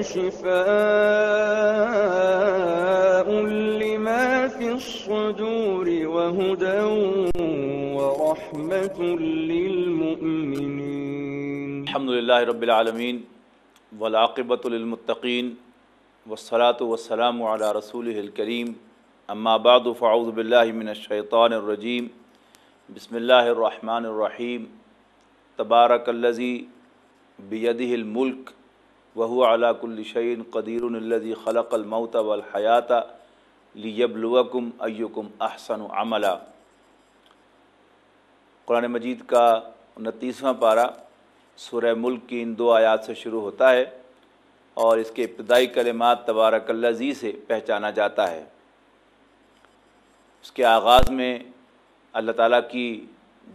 وشفاء لما في الصدور وهدى ورحمة للمؤمنين. الحمد للہ رب العالمین ولاقبۃ للمتقین والصلاة والسلام علی رسول الکریم اما بعد فاعوذ باللہ من الشیطان الرجیم بسم اللہ الرحمن الرحیم تبارک الذی بیدہ الملک وهو على كل شيء قدیر الذي خلق الموت والحیات لیبلوکم ایکم احسن عملا۔ قرآن مجید کا انتیسواں پارہ سورہ ملک کی ان دو آیات سے شروع ہوتا ہے اور اس کے ابتدائی کلمات تبارک اللذی سے پہچانا جاتا ہے۔ اس کے آغاز میں اللہ تعالیٰ کی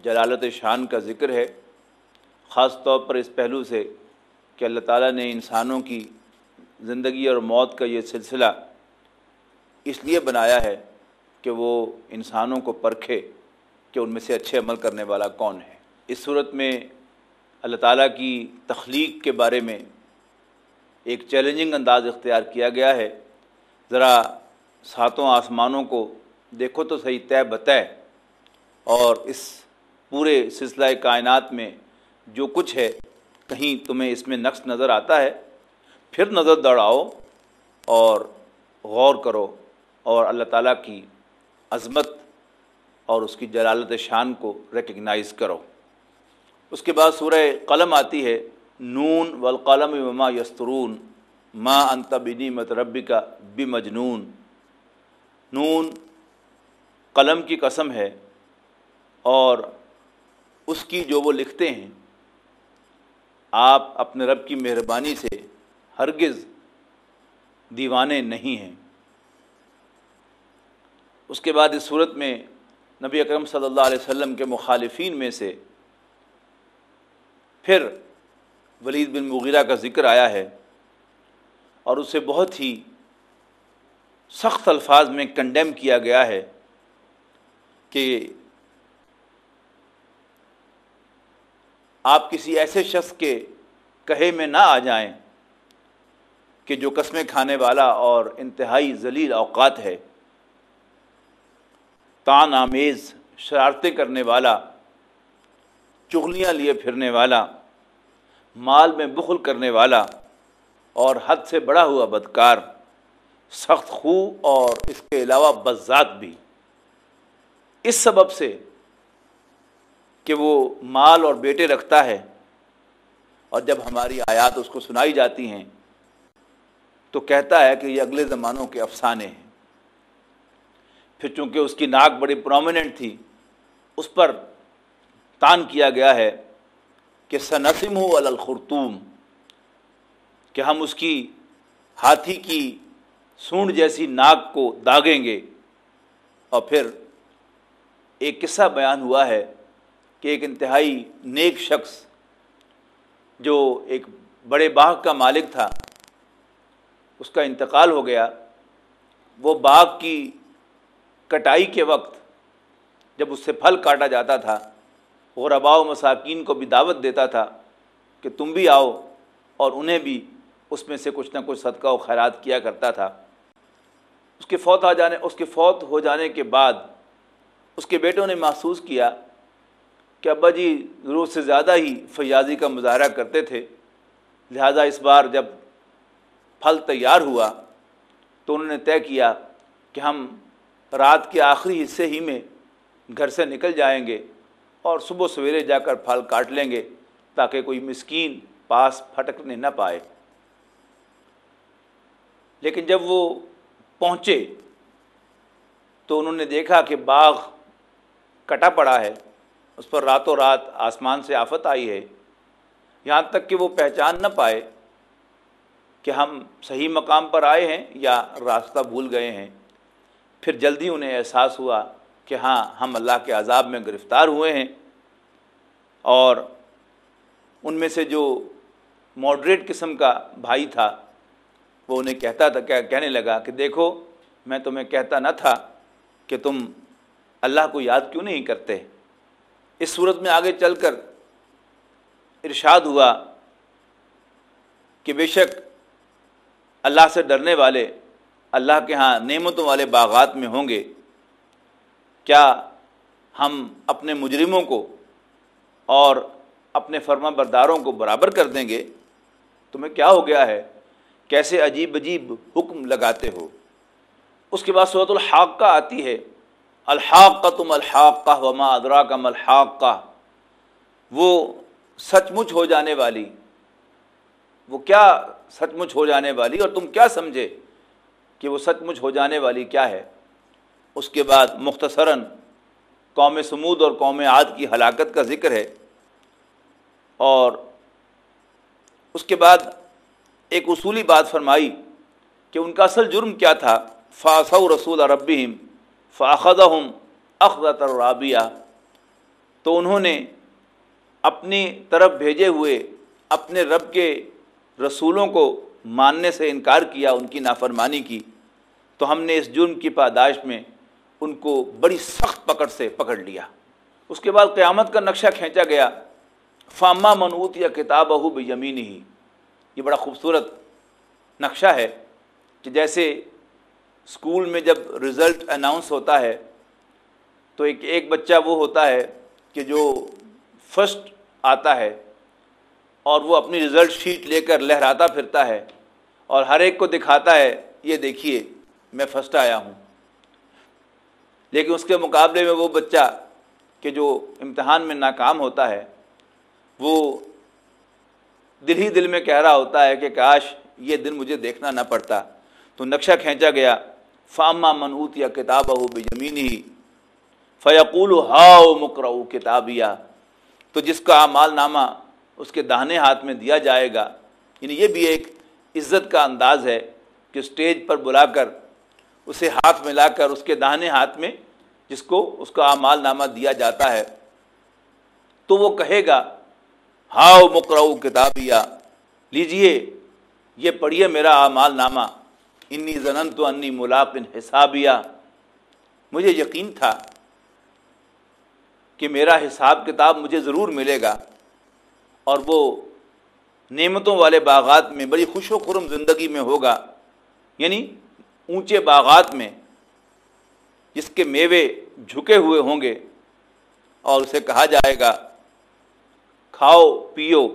جلالت شان کا ذکر ہے، خاص طور پر اس پہلو سے کہ اللہ تعالیٰ نے انسانوں کی زندگی اور موت کا یہ سلسلہ اس لیے بنایا ہے کہ وہ انسانوں کو پرکھے کہ ان میں سے اچھے عمل کرنے والا کون ہے۔ اس صورت میں اللہ تعالیٰ کی تخلیق کے بارے میں ایک چیلنجنگ انداز اختیار کیا گیا ہے۔ ذرا ساتوں آسمانوں کو دیکھو تو صحیح طے بتائے اور اس پورے سلسلہ کائنات میں جو کچھ ہے کہیں تمہیں اس میں نقص نظر آتا ہے، پھر نظر دوڑاؤ اور غور کرو اور اللہ تعالیٰ کی عظمت اور اس کی جلالت شان کو ریکگنائز کرو۔ اس کے بعد سورہ قلم آتی ہے، نون والقلم وما یسترون ما انت بنعمت ربی کا بمجنون۔ نون قلم کی قسم ہے اور اس کی جو وہ لکھتے ہیں آپ اپنے رب کی مہربانی سے ہرگز دیوانے نہیں ہیں۔ اس کے بعد اس صورت میں نبی اکرم صلی اللہ علیہ وسلم کے مخالفین میں سے پھر ولید بن مغیرہ کا ذکر آیا ہے اور اسے بہت ہی سخت الفاظ میں کنڈیم کیا گیا ہے کہ آپ کسی ایسے شخص کے کہے میں نہ آ جائیں کہ جو قسمیں کھانے والا اور انتہائی ذلیل اوقات ہے۔ تان آمیز شرارتیں کرنے والا، چغلیاں لیے پھرنے والا، مال میں بخل کرنے والا اور حد سے بڑا ہوا بدکار، سخت خو اور اس کے علاوہ بذات بھی۔ اس سبب سے کہ وہ مال اور بیٹے رکھتا ہے اور جب ہماری آیات اس کو سنائی جاتی ہیں تو کہتا ہے کہ یہ اگلے زمانوں کے افسانے ہیں۔ پھر چونکہ اس کی ناک بڑی پرومیننٹ تھی، اس پر تان کیا گیا ہے کہ سنسم ہو الخرتوم کہ ہم اس کی ہاتھی کی سونڈ جیسی ناک کو داغیں گے۔ اور پھر ایک قصہ بیان ہوا ہے کہ ایک انتہائی نیک شخص جو ایک بڑے باغ کا مالک تھا، اس کا انتقال ہو گیا۔ وہ باغ کی کٹائی کے وقت جب اس سے پھل کاٹا جاتا تھا، غرباء و مساکین کو بھی دعوت دیتا تھا کہ تم بھی آؤ اور انہیں بھی اس میں سے کچھ نہ کچھ صدقہ و خیرات کیا کرتا تھا۔ اس کے فوت آ جانے، اس کے فوت ہو جانے کے بعد اس کے بیٹوں نے محسوس کیا کہ ابا جی ضرورت سے زیادہ ہی فیاضی کا مظاہرہ کرتے تھے، لہٰذا اس بار جب پھل تیار ہوا تو انہوں نے طے کیا کہ ہم رات کے آخری حصے ہی میں گھر سے نکل جائیں گے اور صبح سویرے جا کر پھل کاٹ لیں گے تاکہ کوئی مسکین پاس پھٹکنے نہ پائے۔ لیکن جب وہ پہنچے تو انہوں نے دیکھا کہ باغ کٹا پڑا ہے۔ اس پر راتوں رات آسمان سے آفت آئی ہے، یہاں تک کہ وہ پہچان نہ پائے کہ ہم صحیح مقام پر آئے ہیں یا راستہ بھول گئے ہیں۔ پھر جلدی انہیں احساس ہوا کہ ہاں ہم اللہ کے عذاب میں گرفتار ہوئے ہیں۔ اور ان میں سے جو ماڈریٹ قسم کا بھائی تھا، وہ انہیں کہتا تھا کہنے لگا کہ دیکھو، میں تمہیں کہتا نہ تھا کہ تم اللہ کو یاد کیوں نہیں کرتے؟ اس صورت میں آگے چل کر ارشاد ہوا کہ بے شک اللہ سے ڈرنے والے، اللہ کے ہاں نعمتوں والے باغات میں ہوں گے۔ کیا ہم اپنے مجرموں کو اور اپنے فرما برداروں کو برابر کر دیں گے؟ تمہیں کیا ہو گیا ہے؟ کیسے عجیب عجیب حکم لگاتے ہو؟ اس کے بعد صورت الحاق کا آتی ہے۔ الحاق کا تم الحاق کا وما ادرا کا ملحاق کا وہ سچ مچ ہو جانے والی وہ کیا سچ مچ ہو جانے والی اور تم کیا سمجھے کہ وہ سچ مچ ہو جانے والی کیا ہے اس کے بعد مختصراً قوم سمود اور قوم عاد کی ہلاکت کا ذکر ہے اور اس کے بعد ایک اصولی بات فرمائی کہ ان کا اصل جرم کیا تھا فاصو رسول ربیم فاخذ ہم اخذت الرابیہ۔ تو انہوں نے اپنی طرف بھیجے ہوئے اپنے رب کے رسولوں کو ماننے سے انکار کیا، ان کی نافرمانی کی۔ تو ہم نے اس جرم کی پاداش میں ان کو بڑی سخت پکڑ سے پکڑ لیا۔ اس کے بعد قیامت کا نقشہ کھینچا گیا۔ فامہ منوت یا کتاب ہو بے ہی یہ بڑا خوبصورت نقشہ ہے کہ جیسے اسکول میں جب رزلٹ اناؤنس ہوتا ہے، تو ایک ایک بچہ وہ ہوتا ہے کہ جو فسٹ آتا ہے اور وہ اپنی رزلٹ شیٹ لے کر لہراتا پھرتا ہے اور ہر ایک کو دکھاتا ہے، یہ دیکھیے، میں فسٹ آیا ہوں۔ لیکن اس کے مقابلے میں وہ بچہ کہ جو امتحان میں ناکام ہوتا ہے، وہ دل ہی دل میں کہہ رہا ہوتا ہے کہ کاش یہ دن مجھے دیکھنا نہ پڑتا۔ تو نقشہ کھینچا گیا۔ فامہ منوت یا کتاب ہو بے ہی فیقول ہاؤ مکرو کتابیہ تو جس کا اعمال نامہ اس کے دہنے ہاتھ میں دیا جائے گا یعنی یہ بھی ایک عزت کا انداز ہے کہ اسٹیج پر بلا کر اسے ہاتھ میں لا کر اس کے دہنے ہاتھ میں جس کو اس کا اعمال نامہ دیا جاتا ہے، تو وہ کہے گا، ہاؤ مکرو کتابیہ، لیجیے، یہ پڑھیے میرا اعمال نامہ انی زنن تو انی ملاقن حسابیہ مجھے یقین تھا کہ میرا حساب کتاب مجھے ضرور ملے گا اور وہ نعمتوں والے باغات میں بڑی خوش و خرم زندگی میں ہوگا۔ یعنی اونچے باغات میں جس کے میوے جھکے ہوئے ہوں گے اور اسے کہا جائے گا، کھاؤ، پیو۔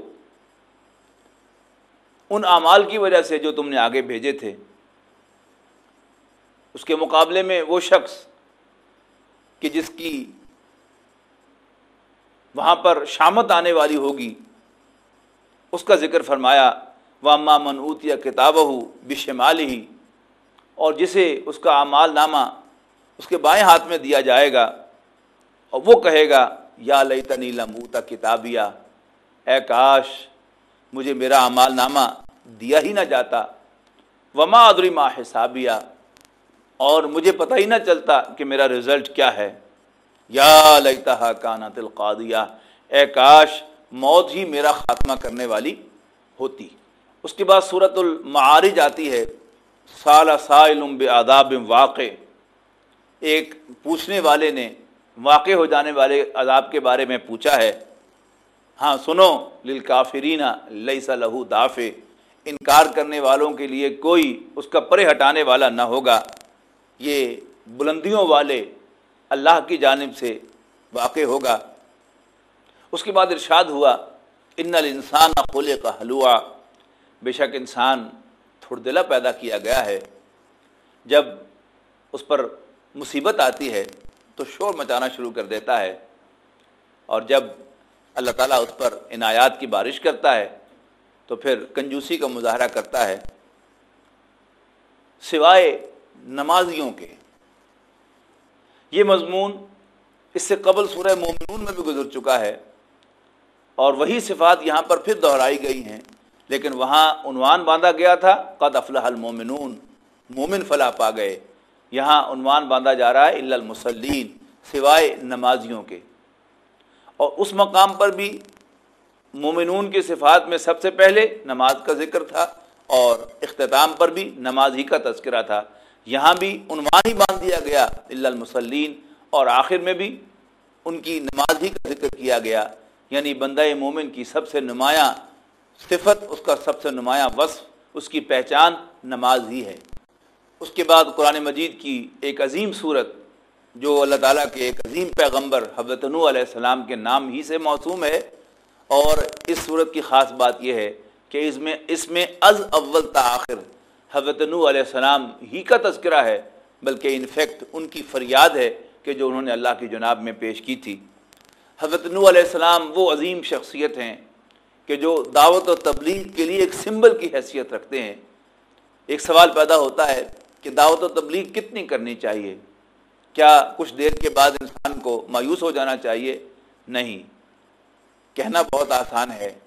ان اعمال کی وجہ سے جو تم نے آگے بھیجے تھے۔ اس کے مقابلے میں وہ شخص کہ جس کی وہاں پر شامت آنے والی ہوگی، اس کا ذکر فرمایا وہ اماں منوت یا کتاب ہو بشمال ہی اور جسے اس کا اعمال نامہ اس کے بائیں ہاتھ میں دیا جائے گا، اور وہ کہے گا، یا لئی تنی لمبوتا کتابیہ اے کاش، مجھے میرا اعمال نامہ دیا ہی نہ جاتا۔ وما ادری ماں حسابیہ اور مجھے پتہ ہی نہ چلتا کہ میرا رزلٹ کیا ہے۔ یا لگتا کانا القادیہ اے کاش، موت ہی میرا خاتمہ کرنے والی ہوتی۔ اس کے بعد صورت المعارج آتی ہے۔ سال سائل بے آداب واقع۔ ایک پوچھنے والے نے، واقع ہو جانے والے عذاب کے بارے میں پوچھا ہے۔ ہاں سنو، للکافرین لئی لہو دافع۔ انکار کرنے والوں کے لیے کوئی اس کا پرے ہٹانے والا نہ ہوگا۔ یہ بلندیوں والے اللہ کی جانب سے واقع ہوگا۔ اس کے بعد ارشاد ہوا، ان الانسان خلے کا حلوہ بے شک انسان دلا پیدا کیا گیا ہے۔ جب اس پر مصیبت آتی ہے، تو شور مچانا شروع کر دیتا ہے۔ اور جب اللہ تعالیٰ اس پر عنایات کی بارش کرتا ہے، تو پھر کنجوسی کا مظاہرہ کرتا ہے۔ سوائے نمازیوں کے۔ یہ مضمون اس سے قبل سورہ مومنون میں بھی گزر چکا ہے اور وہی صفات یہاں پر پھر دہرائی گئی ہیں، لیکن وہاں عنوان باندھا گیا تھا، قد افلح المومنون مومن فلاح پا گئے۔ یہاں عنوان باندھا جا رہا ہے الا المسلین سوائے نمازیوں کے۔ اور اس مقام پر بھی مومنون کی صفات میں سب سے پہلے نماز کا ذکر تھا اور اختتام پر بھی نماز ہی کا تذکرہ تھا۔ یہاں بھی عنوان ہی باندھ دیا گیا اللہ المسلین اور آخر میں بھی ان کی نماز ہی کا ذکر کیا گیا۔ یعنی بندہ مومن کی سب سے نمایاں صفت، اس کا سب سے نمایاں وصف، اس کی پہچان نماز ہی ہے۔ اس کے بعد قرآن مجید کی ایک عظیم صورت، جو اللہ تعالیٰ کے ایک عظیم پیغمبر حضرت نو علیہ السلام کے نام ہی سے موسوم ہے۔ اور اس صورت کی خاص بات یہ ہے کہ اس میں اس میں از اول تاخر حضرت نو علیہ السلام ہی کا تذکرہ ہے، بلکہ انفیکٹ ان کی فریاد ہے کہ جو انہوں نے اللہ کی جناب میں پیش کی تھی۔ حضرت نو علیہ السلام وہ عظیم شخصیت ہیں کہ جو دعوت و تبلیغ کے لیے ایک سمبل کی حیثیت رکھتے ہیں۔ ایک سوال پیدا ہوتا ہے کہ دعوت و تبلیغ کتنی کرنی چاہیے؟ کیا کچھ دیر کے بعد انسان کو مایوس ہو جانا چاہیے؟ نہیں۔ کہنا بہت آسان ہے،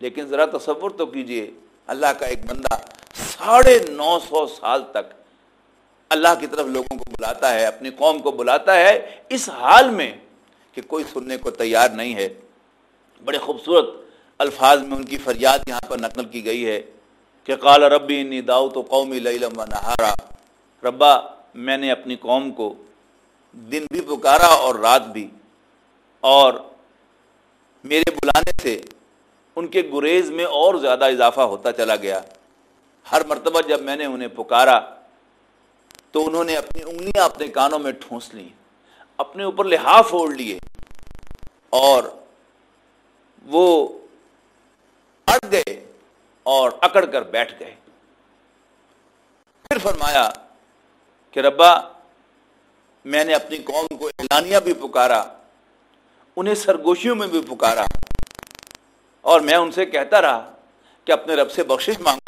لیکن ذرا تصور تو کیجیے، اللہ کا ایک بندہ ساڑھے نو سو سال تک اللہ کی طرف لوگوں کو بلاتا ہے، اپنی قوم کو بلاتا ہے اس حال میں کہ کوئی سننے کو تیار نہیں ہے۔ بڑے خوبصورت الفاظ میں ان کی فریاد یہاں پر نقل کی گئی ہے کہ قال ربی انی داؤ تو قومی لیلم و نہارا۔ ربا، میں نے اپنی قوم کو دن بھی پکارا اور رات بھی۔ اور میرے بلانے سے ان کے گریز میں اور زیادہ اضافہ ہوتا چلا گیا۔ ہر مرتبہ جب میں نے انہیں پکارا تو انہوں نے اپنی انگلیاں اپنے کانوں میں ٹھونس لی اپنے اوپر لحاف اوڑھ لیے اور وہ اڑ گئے اور اکڑ کر بیٹھ گئے۔ پھر فرمایا کہ ربا، میں نے اپنی قوم کو اعلانیہ بھی پکارا، انہیں سرگوشیوں میں بھی پکارا اور میں ان سے کہتا رہا کہ اپنے رب سے بخشش مانگو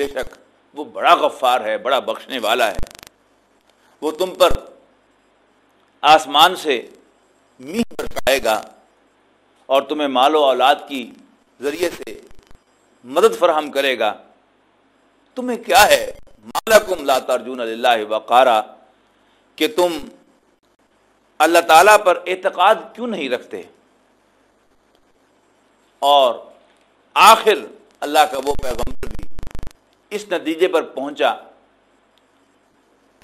بے شک وہ بڑا غفار ہے، بڑا بخشنے والا ہے۔ وہ تم پر آسمان سے میہ برسائے گا اور تمہیں مال و اولاد کی ذریعے سے مدد فراہم کرے گا۔ تمہیں کیا ہے؟ مالکم لا ترجون اللہ وقارا، کہ تم اللہ تعالیٰ پر اعتقاد کیوں نہیں رکھتے؟ اور آخر اللہ کا وہ پیغمبر اس نتیجے پر پہنچا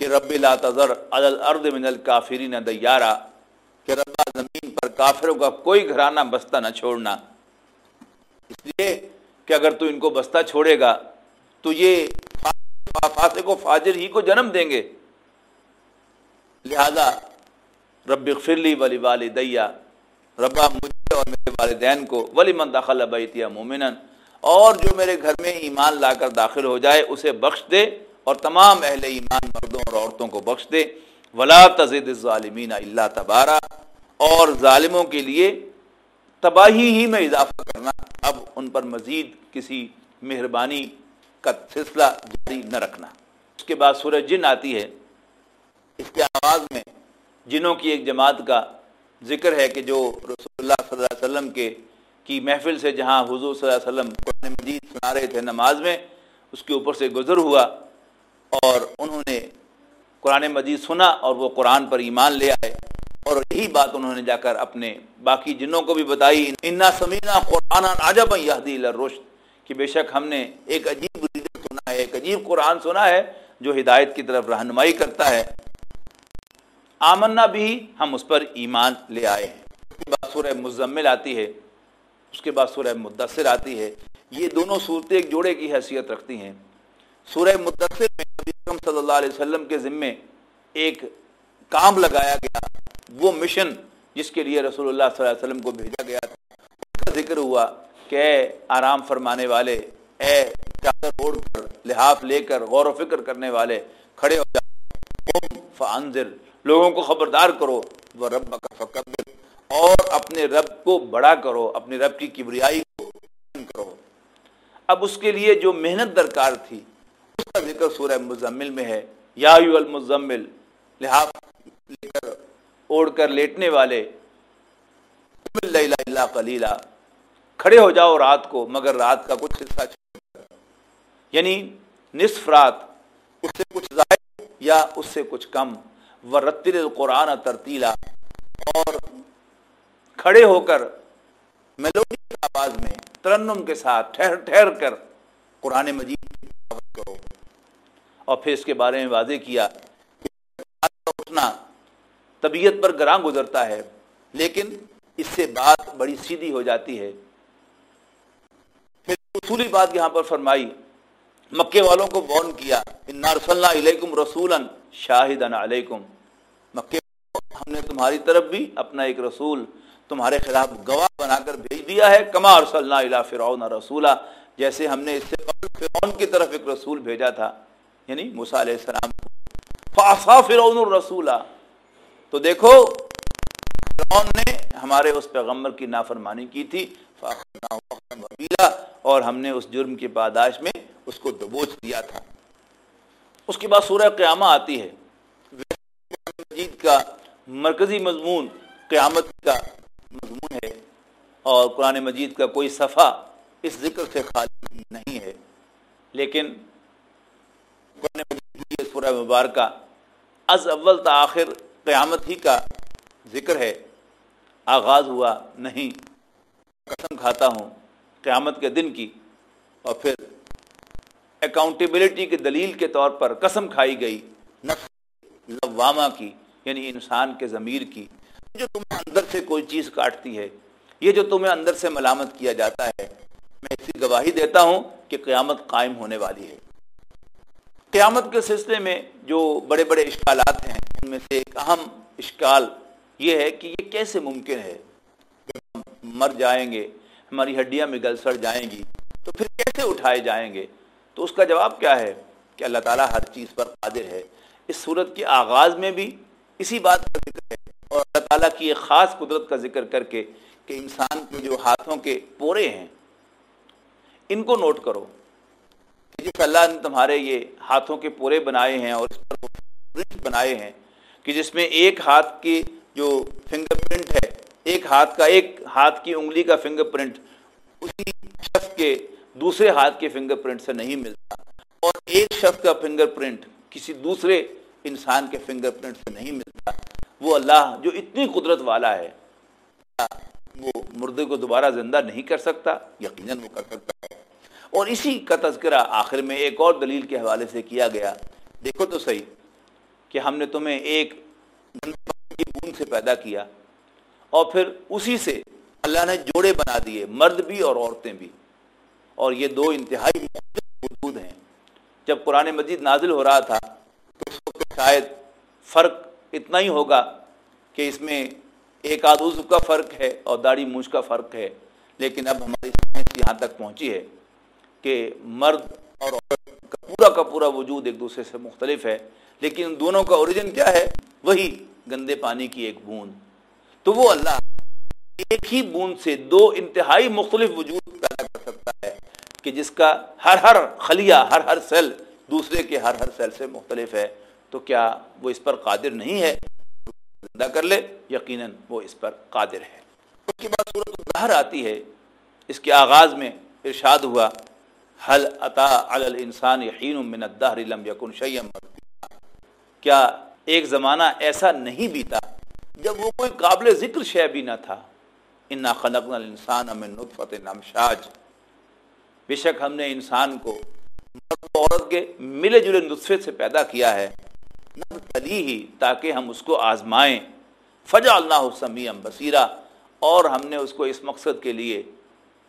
کہ رب لا تذر الارض من الکافرین دیارا، کہ ربا زمین پر کافروں کا کوئی گھرانہ بستہ نہ چھوڑنا۔ اس لیے کہ اگر تو ان کو بستہ چھوڑے گا، تو یہ فاسق و فاجر ہی کو جنم دیں گے۔ لہذا رب فرلی ولی والدیا ربا مجھے اور میرے والدین کو ولی من داخلہ بیتیا مومن اور جو میرے گھر میں ایمان لا کر داخل ہو جائے، اسے بخش دے اور تمام اہل ایمان مردوں اور عورتوں کو بخش دے۔ ولا تزد ظالمین اللہ تبارہ اور ظالموں کے لیے تباہی ہی میں اضافہ کرنا۔ اب ان پر مزید کسی مہربانی کا سلسلہ جاری نہ رکھنا۔ اس کے بعد سورج جن آتی ہے۔ اس کے آواز میں جنوں کی ایک جماعت کا ذکر ہے کہ جو رسول اللہ صلی اللہ علیہ وسلم کے کی محفل سے جہاں حضور صلی اللہ علیہ وسلم قرآن مجید سنا رہے تھے نماز میں، اس کے اوپر سے گزر ہوا اور انہوں نے قرآن مجید سنا اور وہ قرآن پر ایمان لے آئے اور یہی بات انہوں نے جا کر اپنے باقی جنوں کو بھی بتائی، انا سمینا قرآن عجب یہدی الرشد کہ بے شک ہم نے ایک عجیب سنا ہے، ایک عجیب قرآن سنا ہے جو ہدایت کی طرف رہنمائی کرتا ہے۔ آمنا بھی ہم اس پر ایمان لے آئے ہیں۔ اس کے بعد سورہ مزمل آتی ہے۔ اس کے بعد سورہ مدثر آتی ہے۔ یہ دونوں صورتیں ایک جوڑے کی حیثیت رکھتی ہیں۔ سورہ مدثر میں نبی صلی اللہ علیہ وسلم کے ذمے ایک کام لگایا گیا۔ وہ مشن جس کے لیے رسول اللہ صلی اللہ علیہ وسلم کو بھیجا گیا تھا۔ اس کا ذکر ہوا کہ اے آرام فرمانے والے، اے چادر اوڑھ کر، لحاف لے کر، غور و فکر کرنے والے، کھڑے ہو جائے فانذر، لوگوں کو خبردار کرو۔ وہ رب کا فکر اور اپنے رب کو بڑا کرو، اپنے رب کی کبریائی کو کرو۔ اب اس کے لیے جو محنت درکار تھی، اس کا ذکر سورہ مزمل میں ہے۔ یا المزمل لحاظ لے کر، اوڑھ کر لیٹنے والے اللہ کلیلہ کھڑے ہو جاؤ رات کو، مگر رات کا کچھ حصہ یعنی نصف رات، اس سے کچھ زائد یا اس سے کچھ کم۔ و رتل القرآن ترتیلا، اور کھڑے ہو کر میلوڈی آواز میں ترنم کے ساتھ ٹھہر ٹھہر کر قرآن مجید کرو۔ اور پھر اس کے بارے میں واضح کیا اٹھنا طبیعت پر گراں گزرتا ہے، لیکن اس سے بات بڑی سیدھی ہو جاتی ہے۔ پھر اصولی بات یہاں پر فرمائی، مکے والوں کو بون کیا علیکم رسول شاہد علیکم مکے ہم نے تمہاری طرف بھی اپنا ایک رسول تمہارے خلاف گواہ بنا کر بھیج دیا ہے، کما رسول فرعون رسولہ جیسے ہم نے اس سے قبل فرعون کی طرف ایک رسول بھیجا تھا یعنی موسیٰ علیہ السلام۔ فاسا فرعون الرسولہ تو دیکھو، فرعون نے ہمارے اس پیغمبر کی نافرمانی کی تھی۔ اور ہم نے اس جرم کی پاداش میں اس کو دبوچ دیا تھا۔ اس کے بعد سورہ قیامہ آتی ہے۔ مجید کا مرکزی مضمون قیامت کا۔ اور قرآن مجید کا کوئی صفحہ اس ذکر سے خالی نہیں ہے، لیکن قرآن مجید کی سورہ مبارکہ از اول تآخر قیامت ہی کا ذکر ہے۔ آغاز ہوا نہیں۔ قسم کھاتا ہوں قیامت کے دن کی۔ اور پھر اکاؤنٹیبلٹی کی دلیل کے طور پر قسم کھائی گئی۔ نفس لوامہ کی یعنی انسان کے ضمیر کی، جو تمہیں اندر سے کوئی چیز کاٹتی ہے۔ یہ جو تمہیں اندر سے ملامت کیا جاتا ہے، میں اسی گواہی دیتا ہوں کہ قیامت قائم ہونے والی ہے۔ قیامت کے سلسلے میں جو بڑے بڑے اشکالات ہیں، ان میں سے ایک اہم اشکال یہ ہے کہ یہ کیسے ممکن ہے؟ جب ہم مر جائیں گے، ہماری ہڈیاں میں گل سڑ جائیں گی، تو پھر کیسے اٹھائے جائیں گے؟ تو اس کا جواب کیا ہے؟ کہ اللہ تعالیٰ ہر چیز پر قادر ہے۔ اس صورت کے آغاز میں بھی اسی بات کا ذکر ہے اور اللہ تعالیٰ کی ایک خاص قدرت کا ذکر کر کے کہ انسان کے جو ہاتھوں کے پورے ہیں، ان کو نوٹ کرو کہ جس اللہ نے تمہارے یہ ہاتھوں کے پورے بنائے ہیں اور اس پر بنائے ہیں کہ جس میں ایک ہاتھ کی جو فنگر پرنٹ ہے، ایک ہاتھ کا ایک ہاتھ کی انگلی کا فنگر پرنٹ اسی شخص کے دوسرے ہاتھ کے فنگر پرنٹ سے نہیں ملتا اور ایک شخص کا فنگر پرنٹ کسی دوسرے انسان کے فنگر پرنٹ سے نہیں ملتا۔ وہ اللہ جو اتنی قدرت والا ہے وہ مردے کو دوبارہ زندہ نہیں کر سکتا، یقیناً وہ کر سکتا ہے۔ اور اسی کا تذکرہ آخر میں ایک اور دلیل کے حوالے سے کیا گیا۔ دیکھو تو صحیح کہ ہم نے تمہیں ایک بوند سے پیدا کیا اور پھر اسی سے اللہ نے جوڑے بنا دیے، مرد بھی اور عورتیں بھی۔ اور یہ دو انتہائی وجود ہیں۔ جب قرآن مجید نازل ہو رہا تھا تو اس وقت شاید فرق اتنا ہی ہوگا کہ اس میں ایک آدوز کا فرق ہے اور داڑھی مونچھ کا فرق ہے، لیکن اب ہماری سائنس یہاں تک پہنچی ہے کہ مرد اور عورت کا پورا کا پورا وجود ایک دوسرے سے مختلف ہے، لیکن ان دونوں کا اوریجن کیا ہے؟ وہی گندے پانی کی ایک بوند۔ تو وہ اللہ ایک ہی بوند سے دو انتہائی مختلف وجود پیدا کر سکتا ہے کہ جس کا ہر ہر خلیہ، ہر ہر سیل دوسرے کے ہر ہر سیل سے مختلف ہے۔ تو کیا وہ اس پر قادر نہیں ہے؟ زندہ کر لے، یقیناً وہ اس پر قادر ہے۔ اس کے بعد صورت الظہر آتی ہے، اس کے آغاز میں ارشاد ہوا حل عطا الانسان یقین من الدہر لم یکن شیم کیا ایک زمانہ ایسا نہیں بیتا جب وہ کوئی قابل ذکر شے بھی نہ تھا؟ انا خلقنا الانسان من نطفت نمشاج بے شک ہم نے انسان کو مرد عورت کے ملے جلے نطفے سے پیدا کیا ہے۔ تلی ہی تاکہ ہم اس کو آزمائیں۔ فجا اللہ سمیع بصیرہ، اور ہم نے اس کو اس مقصد کے لیے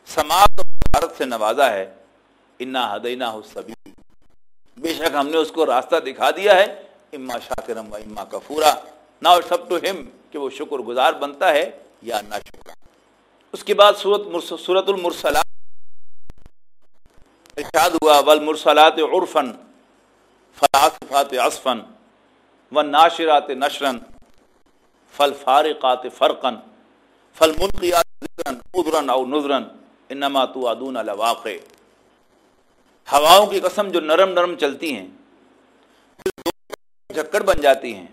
سماعت بھارت سے نوازا ہے۔ انا ہدینہ سبھی بے شک ہم نے اس کو راستہ دکھا دیا ہے۔ اما شاکرم و اما کفورا۔ نا سب ٹو ہم کہ وہ شکر گزار بنتا ہے یا نہ شکر۔ اس کے بعد صورت صورت المرسلات۔ ارشاد ہوا، والمرسلات عرفن فلاسفات عصفن والناشرات نشرن فالفارقات فرقن فالملقیات ذکرن عذرن او نذرن انما توعدون لواقع. ہواؤں کی قسم جو نرم نرم چلتی ہیں جھکڑ بن جاتی ہیں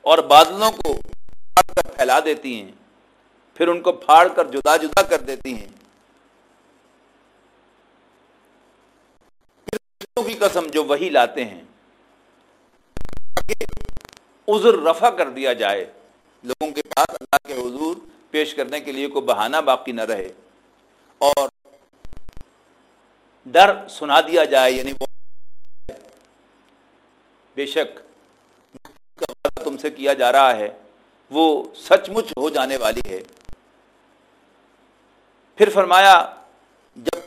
اور بادلوں کو پھاڑ کر پھیلا دیتی ہیں، پھر ان کو پھاڑ کر جدا جدا کر دیتی ہیں۔ کی قسم جو وہی لاتے ہیں۔ عذر رفع کر دیا جائے۔ لوگوں کے پاس اللہ کے حضور پیش کرنے کے لیے کوئی بہانہ باقی نہ رہے۔ اور ڈر سنا دیا جائے یعنی وہ بے شک تم سے کیا جا رہا ہے، وہ سچ مچ ہو جانے والی ہے۔ پھر فرمایا، جب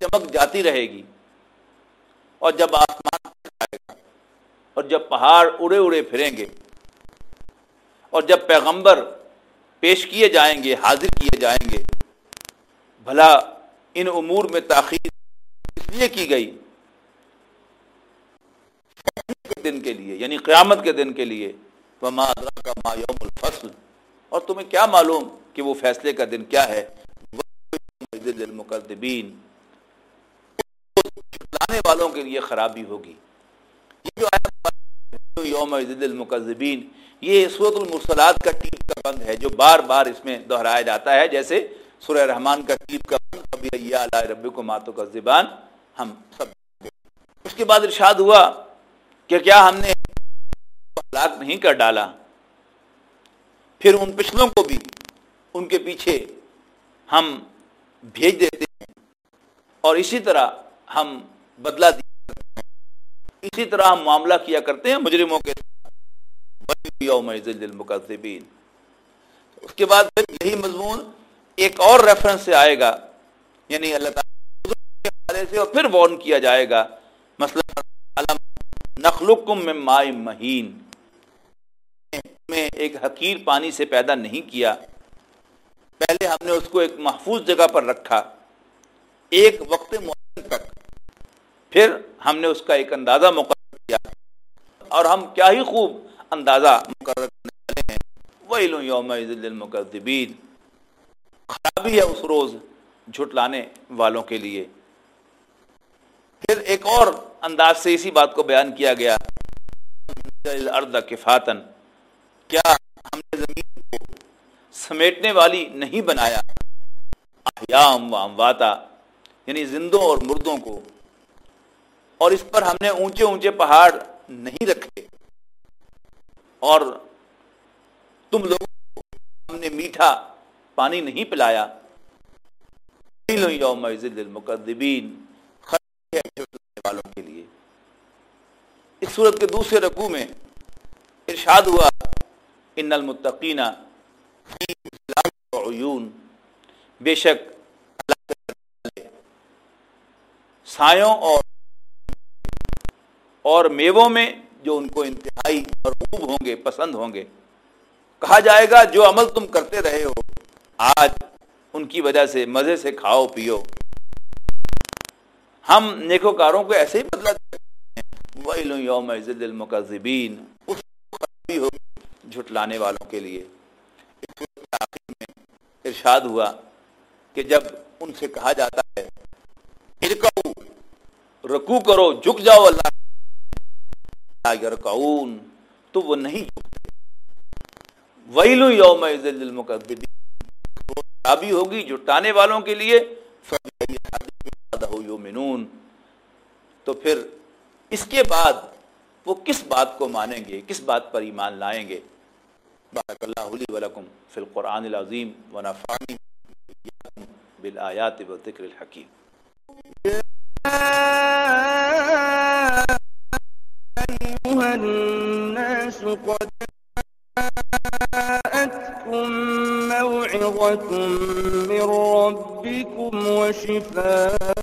چمک جاتی رہے گی اور جب آسمان جائے گا اور جب پہاڑ اڑے اڑے پھریں گے اور جب پیغمبر پیش کیے جائیں گے، حاضر کیے جائیں گے، بھلا ان امور میں تاخیر اس لیے کی گئی دن کے لیے یعنی قیامت کے دن کے لیے۔ ما یوم الفصل۔ اور تمہیں کیا معلوم کہ وہ فیصلے کا دن کیا ہے؟ المقدبین لانے والوں کے لیے خرابی ہوگی۔ یوم المقذبین یہ صورت المرسلات کا ٹیپ کا بند ہے جو بار بار اس میں دہرایا جاتا ہے، جیسے سورہ رحمان کا ٹیپ کا بند کبھی علیہ رب کو ماتوں کا زبان ہم سب اس کے بعد ارشاد ہوا کہ کیا ہم نے ہلاک نہیں کر ڈالا۔ پھر ان پچھلوں کو بھی ان کے پیچھے ہم بھیج دیتے ہیں۔ اور اسی طرح ہم بدلہ دیا اسی طرح ہم معاملہ کیا کرتے ہیں مجرموں کے المقذبین اس کے بعد پھر یہی مضمون ایک اور ریفرنس سے آئے گا۔ یعنی اللہ تعالی سے اور پھر وارن کیا جائے گا۔ مثلا نخلقکم من ماء مہین۔ میں ایک حقیر پانی سے پیدا نہیں کیا۔ پہلے ہم نے اس کو ایک محفوظ جگہ پر رکھا۔ ایک وقت معین تک پھر ہم نے اس کا ایک اندازہ مقرر کیا اور ہم کیا ہی خوب اندازہ مقرر کرنے والے ہیں۔ وَإِلُ يَوْمَئِذٍ لِلْمُكَذِّبِينَ خرابی ہے اس روز جھٹلانے والوں کے لیے۔ پھر ایک اور انداز سے اسی بات کو بیان کیا گیا۔ الارض کفاتن کیا ہم نے زمین کو سمیٹنے والی نہیں بنایا؟ احیام و امواتا یعنی زندوں اور مردوں کو۔ اور اس پر ہم نے اونچے اونچے پہاڑ نہیں رکھے۔ اور تم لوگوں ہم نے میٹھا پانی نہیں پلایا۔ یوم المقدبین والوں کے لیے۔ اس صورت کے دوسرے رقو میں ارشاد ہوا، ان المتقین عیون۔ بے شک سایوں اور اور میووں میں جو ان کو انتہائی مرغوب ہوں گے، پسند ہوں گے۔ کہا جائے گا، جو عمل تم کرتے رہے ہو، آج ان کی وجہ سے مزے سے کھاؤ، پیو۔ ہم نیکوکاروں کو ایسے ہی بدلا دیتے ہیں۔ یوم المقذبین اس ہو جھٹلانے والوں کے لیے۔ آخر میں ارشاد ہوا کہ جب ان سے کہا جاتا ہے رکو کرو، جھک جاؤ اللہ یرکعون تو وہ نہیں ویلو یوم خرابی ہوگی جٹانے والوں کے لیے۔ یومنون تو پھر اس کے بعد وہ کس بات کو مانیں گے؟ کس بات پر ایمان لائیں گے؟ بارک اللہ علی ولکم فی القرآن العظیم ونفعنی بالآیات و ذکر الحکیم۔ قد جاءتكم موعظة من ربكم وشفاء